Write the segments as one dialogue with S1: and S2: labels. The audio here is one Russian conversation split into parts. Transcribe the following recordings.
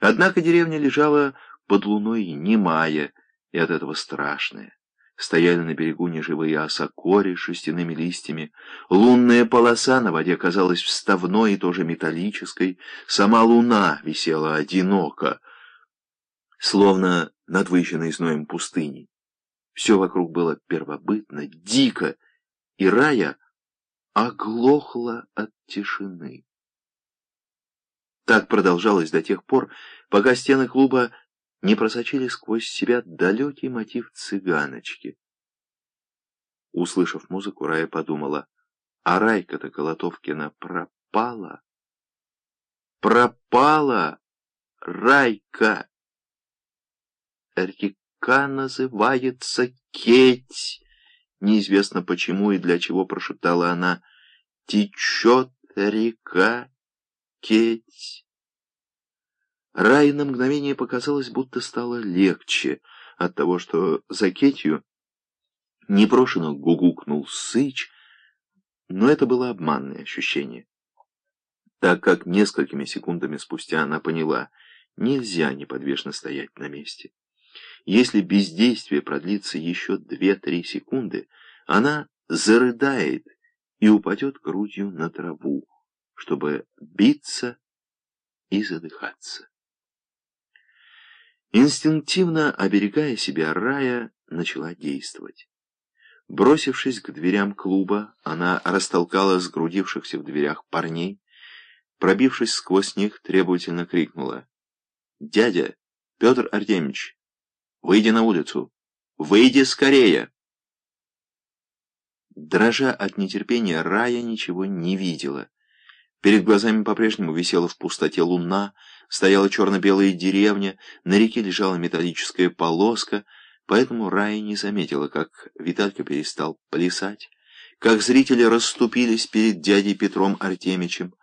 S1: Однако деревня лежала под луной немая, и от этого страшная. Стояли на берегу неживые осокори с шерстяными листьями. Лунная полоса на воде казалась вставной и тоже металлической. Сама луна висела одиноко, словно над выжженной зноем пустыней. Все вокруг было первобытно, дико, и рая оглохла от тишины. Так продолжалось до тех пор, пока стены клуба не просочили сквозь себя далекий мотив цыганочки. Услышав музыку, Рая подумала, а Райка-то Колотовкина пропала. Пропала Райка! Река называется Кеть. Неизвестно почему и для чего прошептала она. Течет река Кеть. Рай на мгновение показалось, будто стало легче от того, что за Кетью непрошено гугукнул сыч, но это было обманное ощущение. Так как несколькими секундами спустя она поняла, нельзя неподвижно стоять на месте. Если бездействие продлится еще две-три секунды, она зарыдает и упадет грудью на траву, чтобы биться и задыхаться. Инстинктивно оберегая себя, Рая начала действовать. Бросившись к дверям клуба, она растолкала сгрудившихся в дверях парней, пробившись сквозь них, требовательно крикнула. «Дядя, Петр Артемьевич, выйди на улицу! Выйди скорее!» Дрожа от нетерпения, Рая ничего не видела. Перед глазами по-прежнему висела в пустоте луна, стояла черно-белая деревня, на реке лежала металлическая полоска, поэтому Рая не заметила, как Виталька перестал плясать, как зрители расступились перед дядей Петром Артемичем.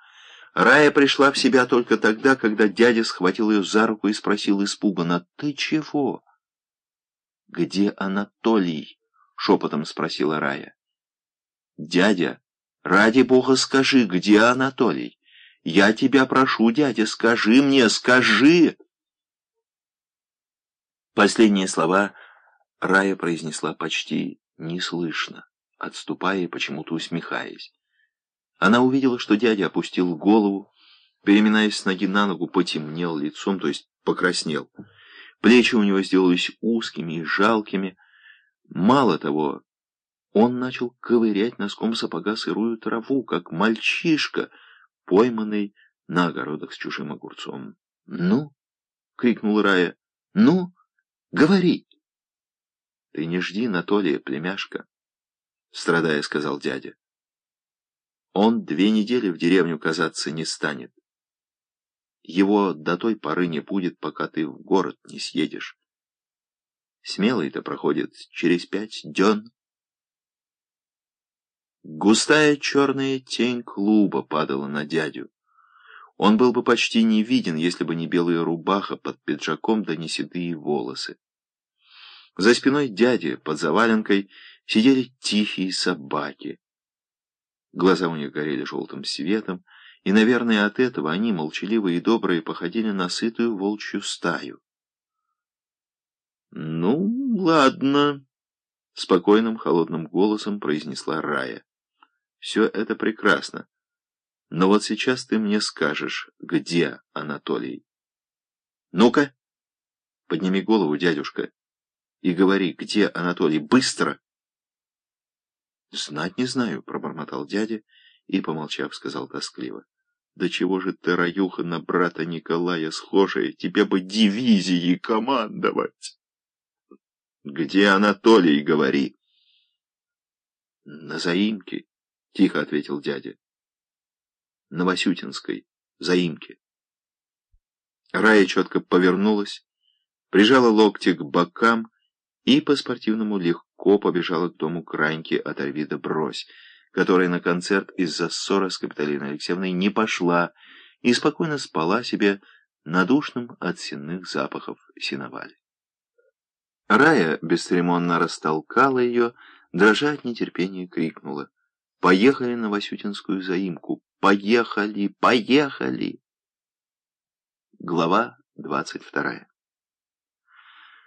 S1: Рая пришла в себя только тогда, когда дядя схватил ее за руку и спросил испуганно, «Ты чего?» «Где Анатолий?» — шепотом спросила Рая. «Дядя, ради бога скажи, где Анатолий?» Я тебя прошу, дядя, скажи мне, скажи!» Последние слова Рая произнесла почти неслышно, отступая и почему-то усмехаясь. Она увидела, что дядя опустил голову, переминаясь с ноги на ногу, потемнел лицом, то есть покраснел. Плечи у него сделались узкими и жалкими. Мало того, он начал ковырять носком сапога сырую траву, как мальчишка — пойманный на огородах с чужим огурцом. «Ну?» — крикнул Рая. «Ну? Говори!» «Ты не жди Анатолия, племяшка», — страдая сказал дядя. «Он две недели в деревню казаться не станет. Его до той поры не будет, пока ты в город не съедешь. Смелый-то проходит через пять дён». Густая черная тень клуба падала на дядю. Он был бы почти не виден, если бы не белая рубаха под пиджаком да не седые волосы. За спиной дяди, под заваленкой, сидели тихие собаки. Глаза у них горели желтым светом, и, наверное, от этого они, молчаливые и добрые, походили на сытую волчью стаю. «Ну, ладно», — спокойным холодным голосом произнесла Рая. Все это прекрасно. Но вот сейчас ты мне скажешь, где Анатолий. Ну-ка, подними голову, дядюшка, и говори, где Анатолий, быстро. Знать не знаю, пробормотал дядя и, помолчав, сказал тоскливо. Да чего же ты, Раюха, на брата Николая схожая, тебе бы дивизией командовать. Где Анатолий, говори? На заимке. — тихо ответил дядя. «На Васютинской, заимке». Рая четко повернулась, прижала локти к бокам и по-спортивному легко побежала к дому Краньки от Арвида Брось, которая на концерт из-за ссоры с Капитолиной Алексеевной не пошла и спокойно спала себе на душном от сенных запахов сеновали. Рая бесцеремонно растолкала ее, дрожа от нетерпения крикнула. Поехали на Васютинскую заимку. Поехали, поехали! Глава двадцать вторая.